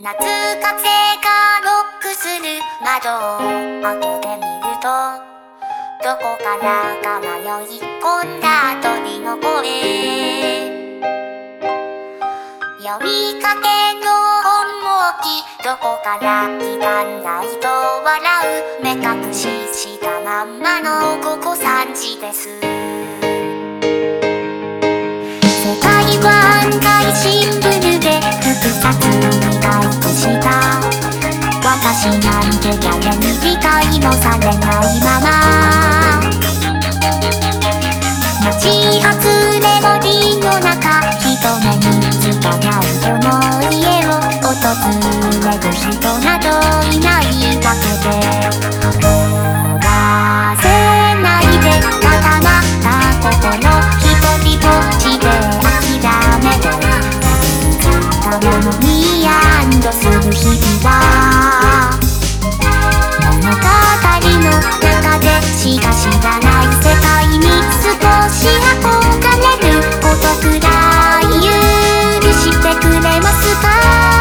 夏風がロックする窓を開けてみるとどこからか迷い込んだ鳥の声呼びかけの音もきどこから来たんだいと笑う。目隠ししたまんまのここ3時です。ぐ人などいないわけで終わせないで固また心ぼっちで諦めたものにやんする日々は物語の中でしか知らない世界に少し憧れることくらい許してくれますか？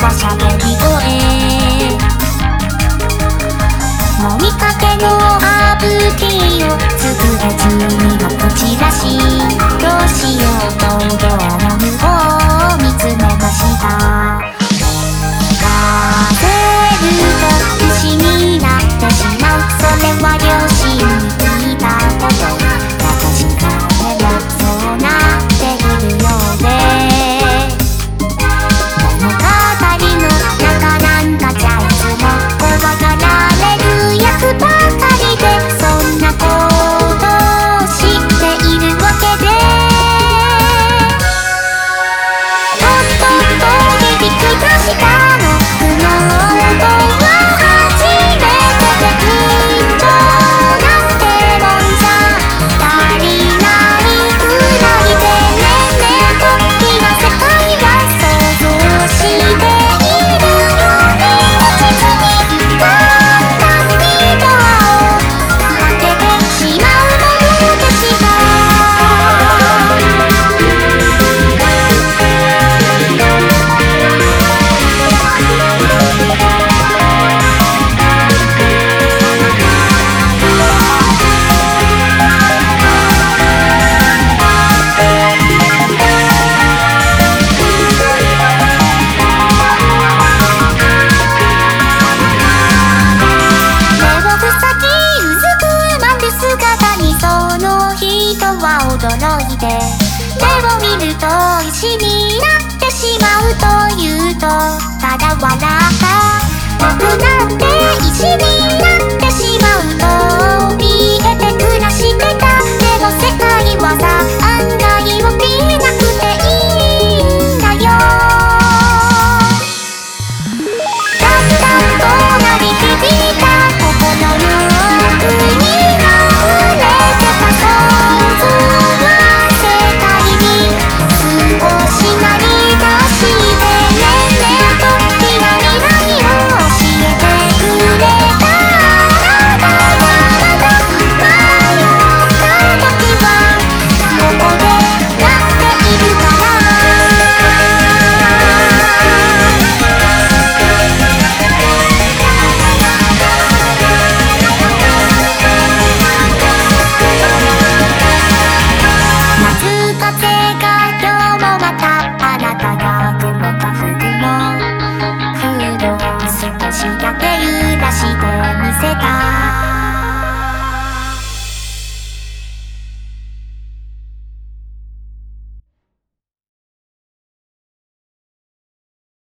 passado 驚いて。目を見ると石になってしまうというとただ笑った。